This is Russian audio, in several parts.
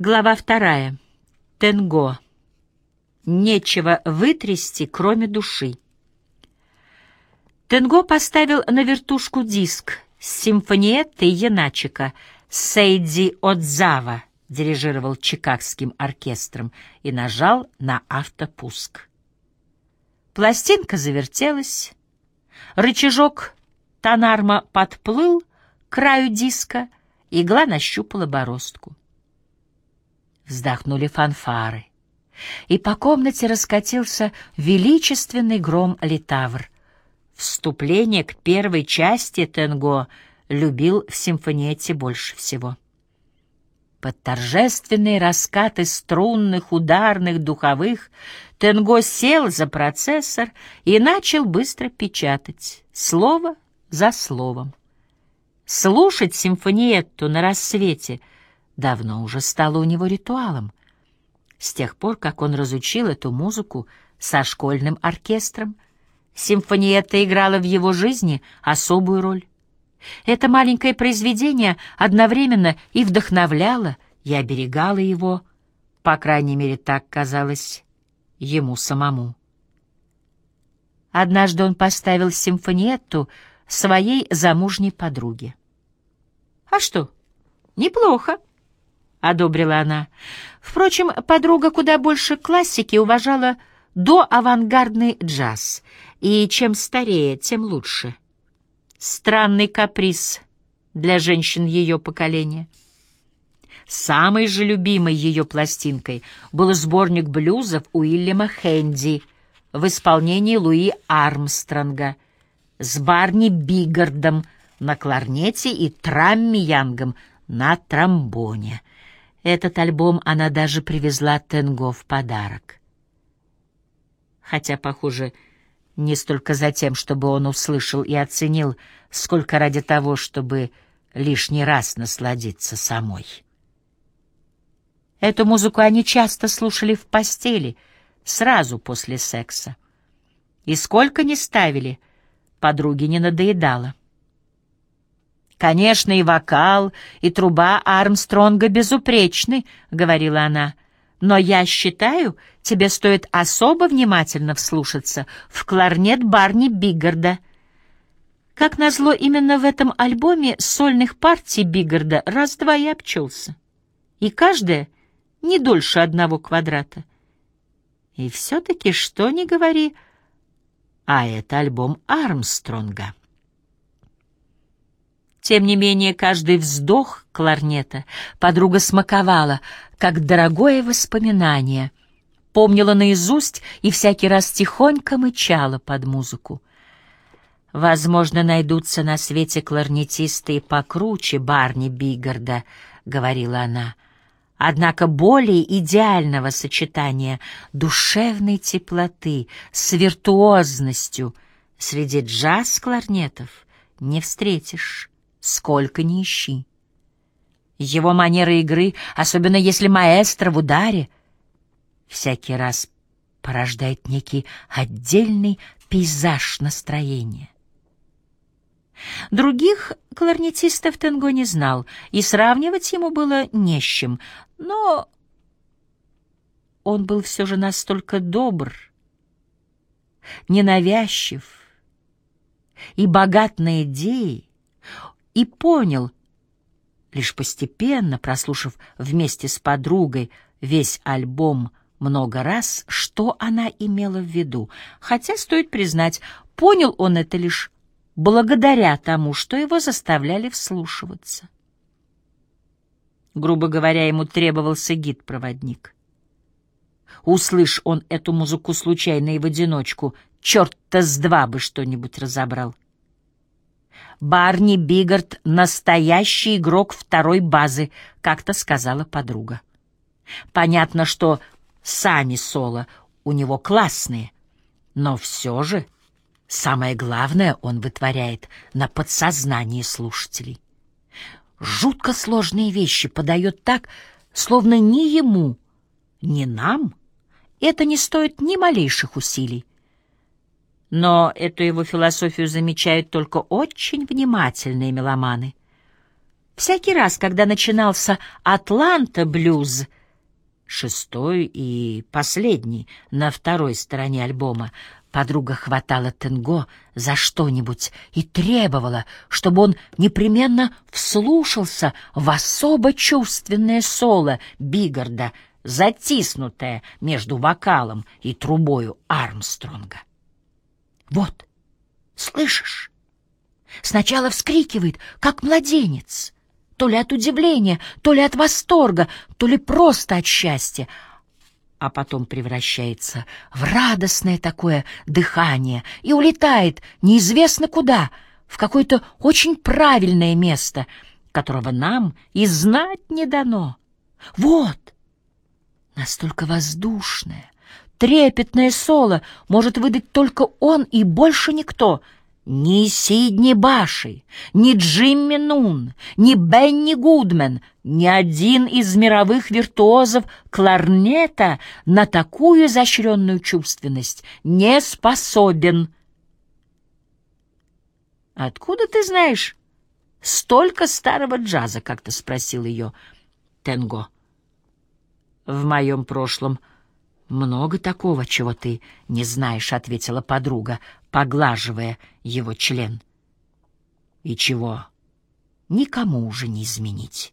Глава вторая. Тенго. Нечего вытрясти, кроме души. Тенго поставил на вертушку диск с симфониеттой Яначика. Сейди Отзава дирижировал чикагским оркестром и нажал на автопуск. Пластинка завертелась, рычажок Танарма подплыл к краю диска, игла нащупала бороздку. Вздохнули фанфары, и по комнате раскатился величественный гром литавр. Вступление к первой части Тенго любил в симфониете больше всего. Под торжественные раскаты струнных, ударных, духовых Тенго сел за процессор и начал быстро печатать, слово за словом. Слушать симфониетту на рассвете — давно уже стало у него ритуалом. С тех пор, как он разучил эту музыку со школьным оркестром, симфониетта играла в его жизни особую роль. Это маленькое произведение одновременно и вдохновляло, и оберегало его, по крайней мере, так казалось ему самому. Однажды он поставил симфониетту своей замужней подруге. «А что, неплохо», одобрила она. Впрочем, подруга куда больше классики уважала до авангардный джаз, и чем старее, тем лучше. Странный каприз для женщин ее поколения. Самой же любимой ее пластинкой был сборник блюзов Уильяма Хэнди в исполнении Луи Армстронга с Барни Бигардом на кларнете и Трамми Янгом на тромбоне — этот альбом она даже привезла Тенго в подарок. Хотя, похоже, не столько за тем, чтобы он услышал и оценил, сколько ради того, чтобы лишний раз насладиться самой. Эту музыку они часто слушали в постели, сразу после секса. И сколько ни ставили, подруге не надоедало. «Конечно, и вокал, и труба Армстронга безупречны», — говорила она. «Но я считаю, тебе стоит особо внимательно вслушаться в кларнет Барни Биггарда». Как назло, именно в этом альбоме сольных партий Биггарда раз-два и обчелся. И каждая не дольше одного квадрата. И все-таки, что ни говори, а это альбом Армстронга. Тем не менее, каждый вздох кларнета подруга смаковала, как дорогое воспоминание, помнила наизусть и всякий раз тихонько мычала под музыку. «Возможно, найдутся на свете кларнетисты и покруче Барни Бигарда», — говорила она. Однако более идеального сочетания душевной теплоты с виртуозностью среди джаз-кларнетов не встретишь сколько ни ищи. Его манера игры, особенно если маэстро в ударе, всякий раз порождает некий отдельный пейзаж настроения. Других кларнетистов Тенго не знал, и сравнивать ему было не с чем, но он был все же настолько добр, ненавязчив и богат на идеи, и понял, лишь постепенно, прослушав вместе с подругой весь альбом много раз, что она имела в виду, хотя, стоит признать, понял он это лишь благодаря тому, что его заставляли вслушиваться. Грубо говоря, ему требовался гид-проводник. Услышь он эту музыку случайно и в одиночку, черт-то с два бы что-нибудь разобрал. Барни Бигард — настоящий игрок второй базы, как-то сказала подруга. Понятно, что сами соло у него классные, но все же самое главное он вытворяет на подсознании слушателей. Жутко сложные вещи подает так, словно ни ему, ни нам это не стоит ни малейших усилий. Но эту его философию замечают только очень внимательные меломаны. Всякий раз, когда начинался «Атланта-блюз», шестой и последний на второй стороне альбома, подруга хватала Тенго за что-нибудь и требовала, чтобы он непременно вслушался в особо чувственное соло Бигарда, затиснутое между вокалом и трубою Армстронга. «Вот, слышишь?» Сначала вскрикивает, как младенец, то ли от удивления, то ли от восторга, то ли просто от счастья, а потом превращается в радостное такое дыхание и улетает неизвестно куда, в какое-то очень правильное место, которого нам и знать не дано. Вот, настолько воздушное, трепетное соло может выдать только он и больше никто — ни Сидни Баши, ни Джимми Нун, ни Бенни Гудмен, ни один из мировых виртуозов кларнета на такую изощренную чувственность не способен. «Откуда ты знаешь столько старого джаза?» — как-то спросил ее Тенго. «В моем прошлом много такого, чего ты не знаешь», — ответила подруга, поглаживая его член. И чего никому уже не изменить.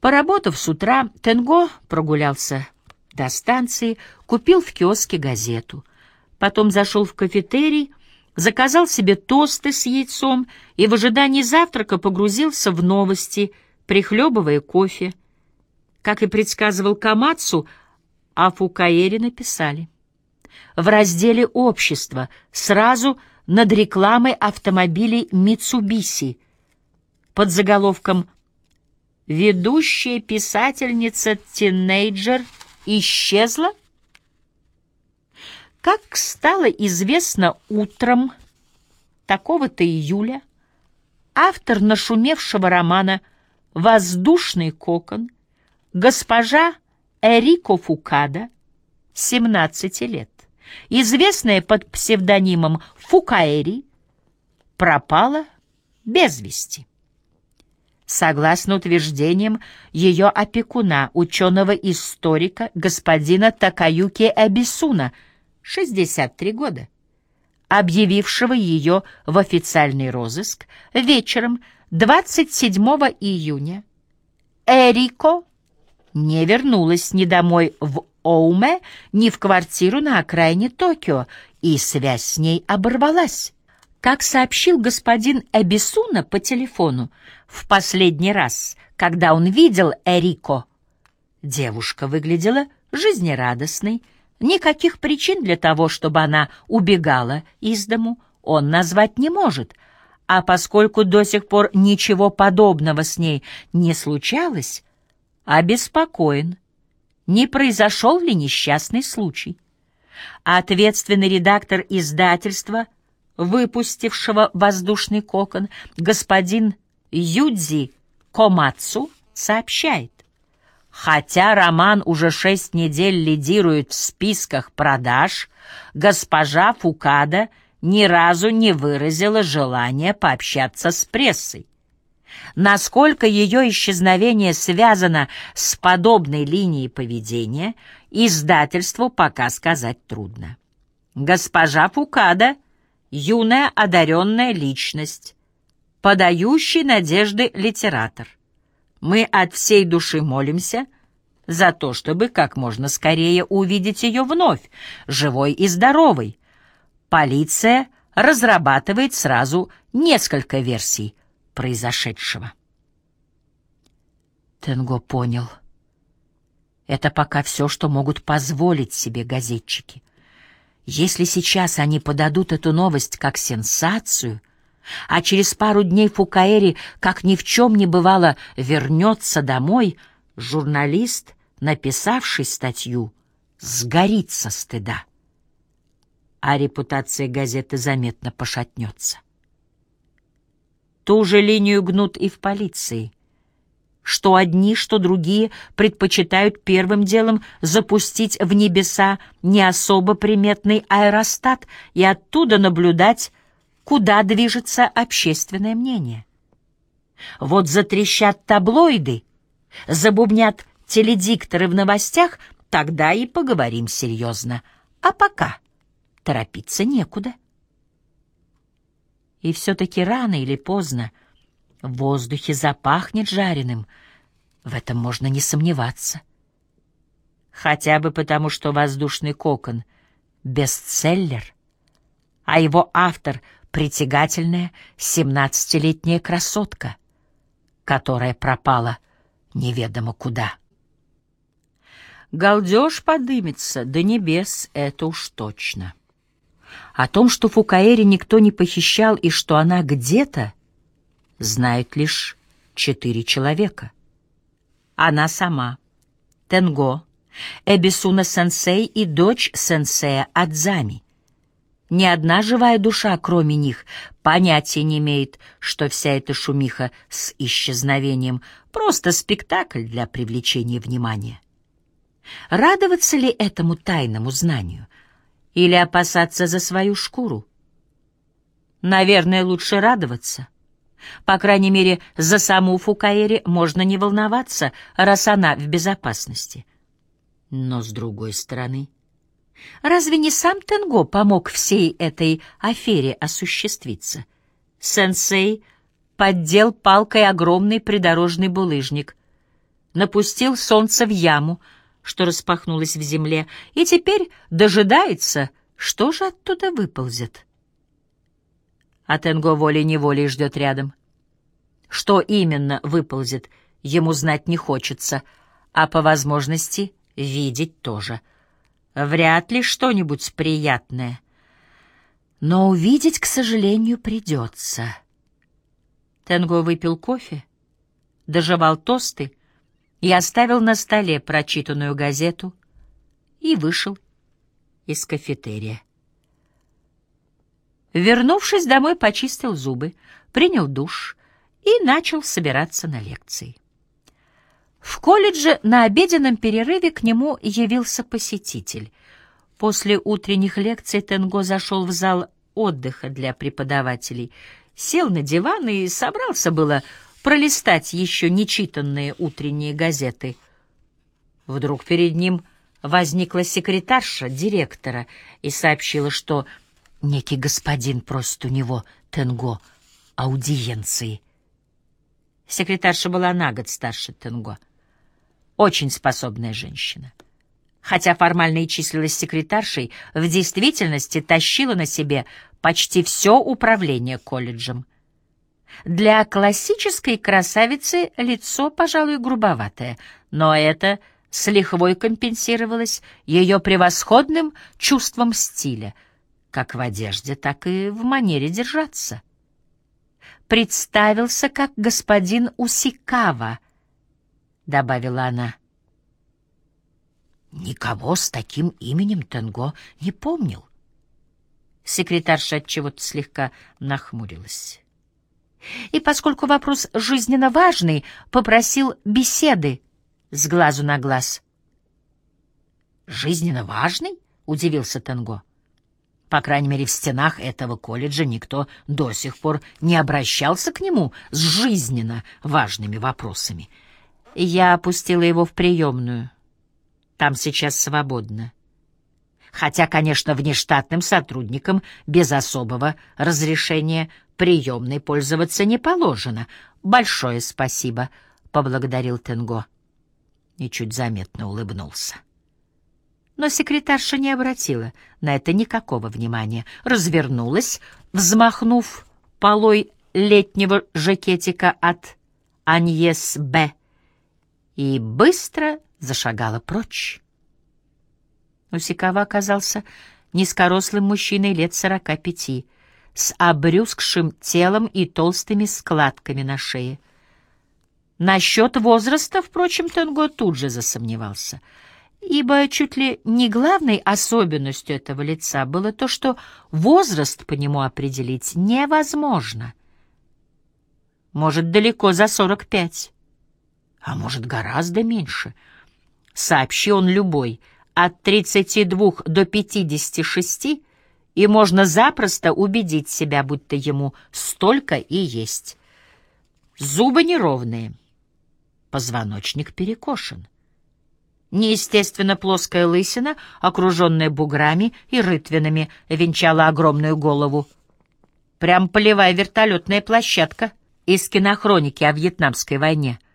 Поработав с утра, Тенго прогулялся до станции, купил в киоске газету. Потом зашел в кафетерий, заказал себе тосты с яйцом и в ожидании завтрака погрузился в новости, прихлебывая кофе. Как и предсказывал Камацу, о Фукаэре написали в разделе «Общество» сразу над рекламой автомобилей «Митсубиси» под заголовком «Ведущая писательница-тинейджер исчезла?» Как стало известно утром такого-то июля, автор нашумевшего романа «Воздушный кокон» госпожа Эрико Фукада, 17 лет, известная под псевдонимом Фукаэри, пропала без вести. Согласно утверждениям ее опекуна, ученого-историка господина Такаюки Эбисуна, 63 года, объявившего ее в официальный розыск вечером 27 июня, Эрико не вернулась ни домой в Оуме, ни в квартиру на окраине Токио, и связь с ней оборвалась. Как сообщил господин Эбисуна по телефону, в последний раз, когда он видел Эрико, девушка выглядела жизнерадостной, никаких причин для того, чтобы она убегала из дому, он назвать не может, а поскольку до сих пор ничего подобного с ней не случалось, обеспокоен не произошел ли несчастный случай. Ответственный редактор издательства, выпустившего «Воздушный кокон», господин Юдзи Комацу, сообщает, Хотя роман уже шесть недель лидирует в списках продаж, госпожа Фукада ни разу не выразила желания пообщаться с прессой. Насколько ее исчезновение связано с подобной линией поведения, издательству пока сказать трудно. Госпожа Фукада — юная одаренная личность, подающий надежды литератор. Мы от всей души молимся за то, чтобы как можно скорее увидеть ее вновь, живой и здоровой. Полиция разрабатывает сразу несколько версий произошедшего. Тенго понял. Это пока все, что могут позволить себе газетчики. Если сейчас они подадут эту новость как сенсацию, а через пару дней Фукаэри, как ни в чем не бывало, вернется домой, журналист, написавший статью, сгорит со стыда. А репутация газеты заметно пошатнется. Ту же линию гнут и в полиции. Что одни, что другие предпочитают первым делом запустить в небеса не особо приметный аэростат и оттуда наблюдать, куда движется общественное мнение. Вот затрещат таблоиды, забубнят теледикторы в новостях, тогда и поговорим серьезно. А пока торопиться некуда. И все-таки рано или поздно в воздухе запахнет жареным, в этом можно не сомневаться. Хотя бы потому, что «Воздушный кокон» — бестселлер, а его автор — притягательная семнадцатилетняя красотка, которая пропала неведомо куда. Галдеж подымется до небес, это уж точно. О том, что Фукаэри никто не похищал и что она где-то, знают лишь четыре человека. Она сама, Тенго, Эбисуна-сенсей и дочь сенсея Адзами. Ни одна живая душа, кроме них, понятия не имеет, что вся эта шумиха с исчезновением — просто спектакль для привлечения внимания. Радоваться ли этому тайному знанию или опасаться за свою шкуру? Наверное, лучше радоваться. По крайней мере, за саму Фукаэри можно не волноваться, раз она в безопасности. Но с другой стороны, разве не сам Тенго помог всей этой афере осуществиться? Сенсей поддел палкой огромный придорожный булыжник, напустил солнце в яму — что распахнулось в земле, и теперь дожидается, что же оттуда выползет. А Тенго волей-неволей ждет рядом. Что именно выползет, ему знать не хочется, а по возможности видеть тоже. Вряд ли что-нибудь приятное. Но увидеть, к сожалению, придется. Тенго выпил кофе, доживал тосты, и оставил на столе прочитанную газету и вышел из кафетерия. Вернувшись домой, почистил зубы, принял душ и начал собираться на лекции. В колледже на обеденном перерыве к нему явился посетитель. После утренних лекций Тенго зашел в зал отдыха для преподавателей, сел на диван и собрался было пролистать еще нечитанные утренние газеты. Вдруг перед ним возникла секретарша директора и сообщила, что некий господин просит у него, Тенго, аудиенции. Секретарша была на год старше Тенго. Очень способная женщина. Хотя формально и числилась секретаршей, в действительности тащила на себе почти все управление колледжем. Для классической красавицы лицо, пожалуй, грубоватое, но это с лихвой компенсировалось ее превосходным чувством стиля, как в одежде, так и в манере держаться. «Представился как господин Усикава», — добавила она. Никого с таким именем Тенго не помнил. Секретарша от чего-то слегка нахмурилась и, поскольку вопрос жизненно важный, попросил беседы с глазу на глаз. «Жизненно важный?» — удивился Тенго. По крайней мере, в стенах этого колледжа никто до сих пор не обращался к нему с жизненно важными вопросами. Я опустила его в приемную. Там сейчас свободно. Хотя, конечно, внештатным сотрудникам без особого разрешения приемной пользоваться не положено. Большое спасибо, — поблагодарил Тенго. И чуть заметно улыбнулся. Но секретарша не обратила на это никакого внимания. Развернулась, взмахнув полой летнего жакетика от Аньес Б. и быстро зашагала прочь. Усикава оказался низкорослым мужчиной лет сорока пяти — с обрюзгшим телом и толстыми складками на шее. Насчет возраста, впрочем, Тенго тут же засомневался, ибо чуть ли не главной особенностью этого лица было то, что возраст по нему определить невозможно. Может, далеко за сорок пять, а может, гораздо меньше. Сообщи он любой, от тридцати двух до пятидесяти шести — и можно запросто убедить себя, будто ему столько и есть. Зубы неровные, позвоночник перекошен. Неестественно плоская лысина, окруженная буграми и рытвинами, венчала огромную голову. Прям полевая вертолетная площадка из кинохроники о Вьетнамской войне —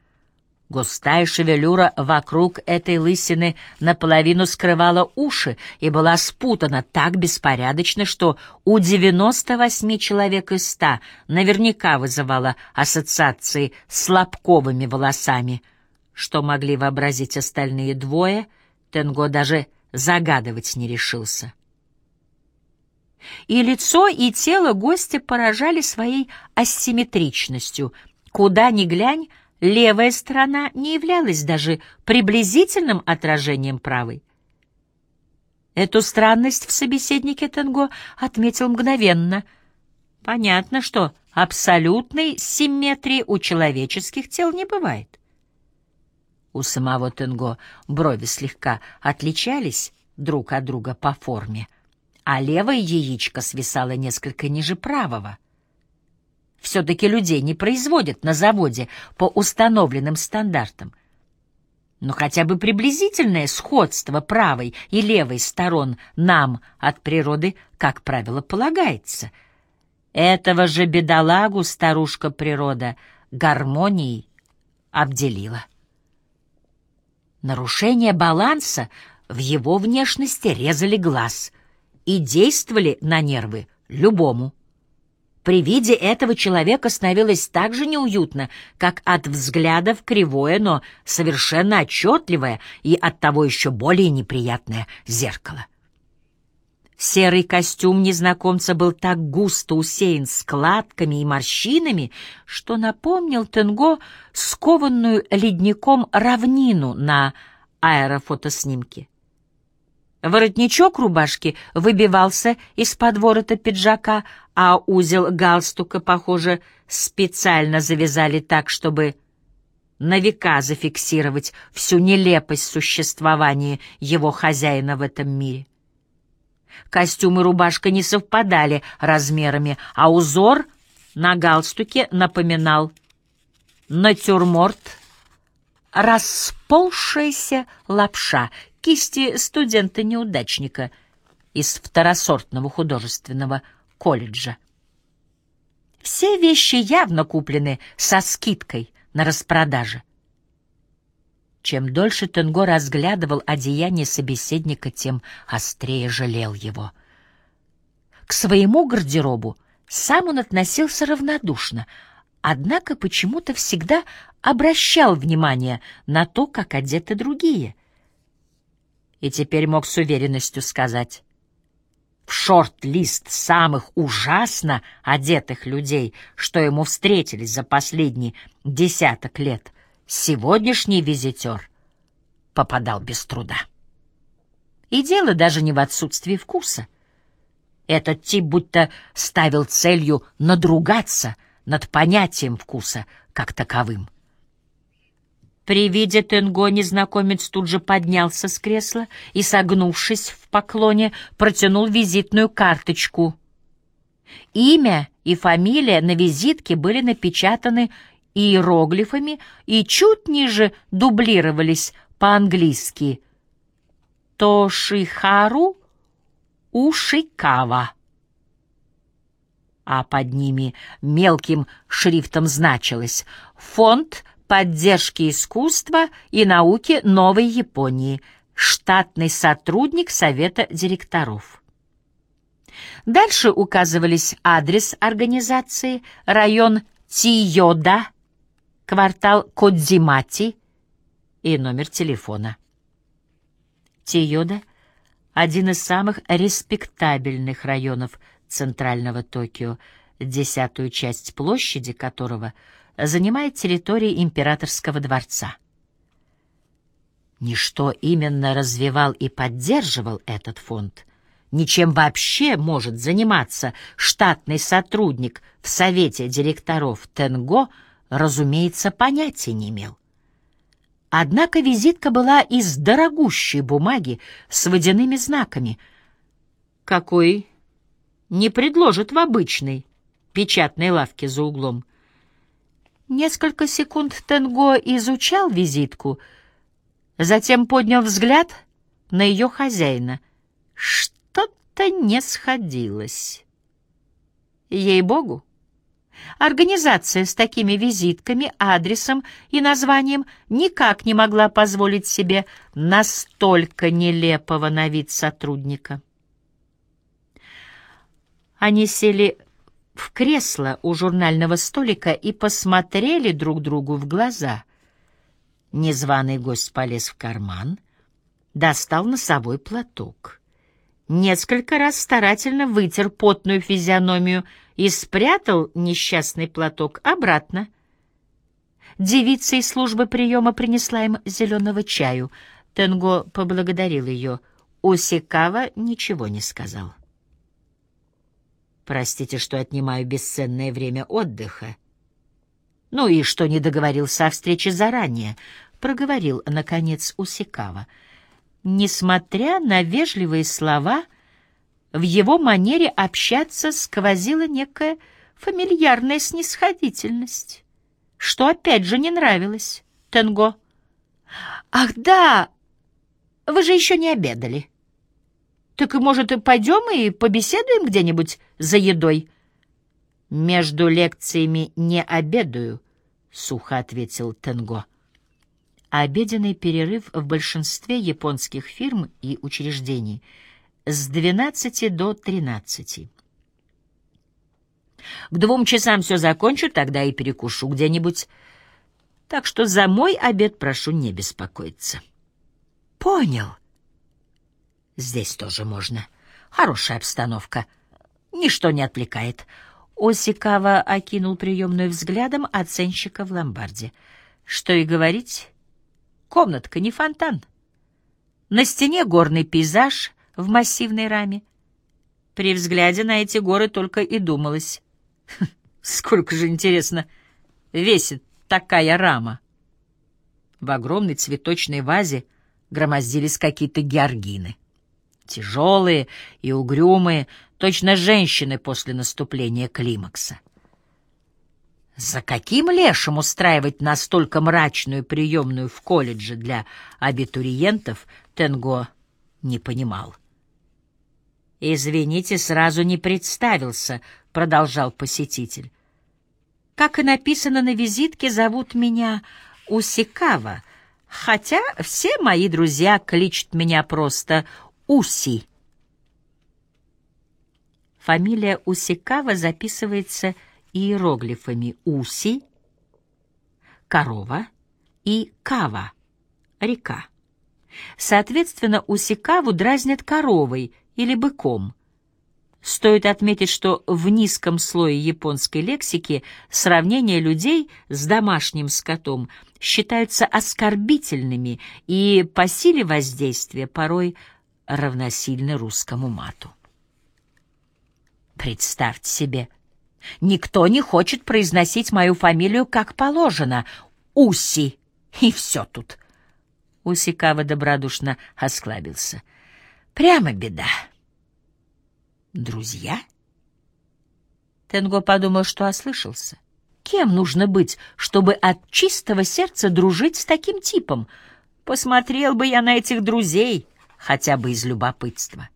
Густая шевелюра вокруг этой лысины наполовину скрывала уши и была спутана так беспорядочно, что у 98 человек из 100 наверняка вызывала ассоциации с лобковыми волосами. Что могли вообразить остальные двое, Тенго даже загадывать не решился. И лицо, и тело гостя поражали своей асимметричностью. Куда ни глянь, левая сторона не являлась даже приблизительным отражением правой. Эту странность в собеседнике Тенго отметил мгновенно. Понятно, что абсолютной симметрии у человеческих тел не бывает. У самого Тенго брови слегка отличались друг от друга по форме, а левое яичко свисало несколько ниже правого — все-таки людей не производят на заводе по установленным стандартам. Но хотя бы приблизительное сходство правой и левой сторон нам от природы, как правило, полагается. Этого же бедолагу старушка-природа гармонией обделила. Нарушение баланса в его внешности резали глаз и действовали на нервы любому. При виде этого человека становилось так же неуютно, как от взглядов кривое, но совершенно отчетливое и оттого еще более неприятное зеркало. Серый костюм незнакомца был так густо усеян складками и морщинами, что напомнил Тенго скованную ледником равнину на аэрофотоснимке. Воротничок рубашки выбивался из-под ворота пиджака, а узел галстука, похоже, специально завязали так, чтобы на века зафиксировать всю нелепость существования его хозяина в этом мире. Костюм и рубашка не совпадали размерами, а узор на галстуке напоминал натюрморт, расползшаяся лапша, кисти студента-неудачника из второсортного художественного колледжа. Все вещи явно куплены со скидкой на распродаже. Чем дольше Тенго разглядывал одеяние собеседника, тем острее жалел его. К своему гардеробу сам он относился равнодушно, однако почему-то всегда обращал внимание на то, как одеты другие. И теперь мог с уверенностью сказать, в шорт-лист самых ужасно одетых людей, что ему встретились за последние десяток лет, сегодняшний визитер попадал без труда. И дело даже не в отсутствии вкуса. Этот тип будто ставил целью надругаться над понятием вкуса как таковым. При виде Тенго незнакомец тут же поднялся с кресла и, согнувшись в поклоне, протянул визитную карточку. Имя и фамилия на визитке были напечатаны иероглифами и чуть ниже дублировались по-английски. Тошихару Ушикава. А под ними мелким шрифтом значилось «Фонд поддержки искусства и науки Новой Японии, штатный сотрудник Совета директоров. Дальше указывались адрес организации, район Тиода, квартал Кодзимати и номер телефона. Тиода — один из самых респектабельных районов центрального Токио, десятую часть площади которого — занимает территории императорского дворца. Ничто именно развивал и поддерживал этот фонд. Ничем вообще может заниматься штатный сотрудник в совете директоров Тенго, разумеется, понятия не имел. Однако визитка была из дорогущей бумаги с водяными знаками, какой не предложат в обычной печатной лавке за углом. Несколько секунд Тенго изучал визитку, затем поднял взгляд на ее хозяина. Что-то не сходилось. Ей-богу, Организация с такими визитками, адресом и названием никак не могла позволить себе настолько нелепого на вид сотрудника. Они сели в кресло у журнального столика и посмотрели друг другу в глаза. Незваный гость полез в карман, достал носовой платок. Несколько раз старательно вытер потную физиономию и спрятал несчастный платок обратно. Девица из службы приема принесла им зеленого чаю. Тенго поблагодарил ее. Усикава ничего не сказал. «Простите, что отнимаю бесценное время отдыха. Ну и что не договорился о встрече заранее», — проговорил, наконец, Усикава. Несмотря на вежливые слова, — в его манере общаться сквозила некая фамильярная снисходительность, что опять же не нравилось Тенго. «Ах, да! Вы же еще не обедали. Так, может, пойдем и побеседуем где-нибудь за едой?» «Между лекциями не обедаю», — сухо ответил Тенго. Обеденный перерыв в большинстве японских фирм и учреждений — с 12 до 13. К двум часам все закончу, тогда и перекушу где-нибудь. Так что за мой обед прошу не беспокоиться. Понял. Здесь тоже можно. Хорошая обстановка. Ничто не отвлекает. Осикава окинул приемную взглядом оценщика в ломбарде. Что и говорить, комнатка не фонтан. На стене горный пейзаж, в массивной раме. При взгляде на эти горы только и думалось. Сколько же, интересно, весит такая рама? В огромной цветочной вазе громоздились какие-то георгины. Тяжелые и угрюмые, точно женщины после наступления климакса. За каким лешим устраивать настолько мрачную приемную в колледже для абитуриентов, Тенго не понимал. «Извините, сразу не представился», — продолжал посетитель. «Как и написано на визитке, зовут меня Усикава, хотя все мои друзья кличут меня просто Уси». Фамилия Усикава записывается иероглифами «Уси», «корова» и «кава» — «река». Соответственно, Усикаву дразнят коровой — или быком. Стоит отметить, что в низком слое японской лексики сравнение людей с домашним скотом считаются оскорбительными и по силе воздействия порой равносильны русскому мату. Представьте себе, никто не хочет произносить мою фамилию как положено. Уси. И все тут. Усикава добродушно осклабился — Прямо беда. Друзья? Тенго подумал, что ослышался. Кем нужно быть, чтобы от чистого сердца дружить с таким типом? Посмотрел бы я на этих друзей, хотя бы из любопытства.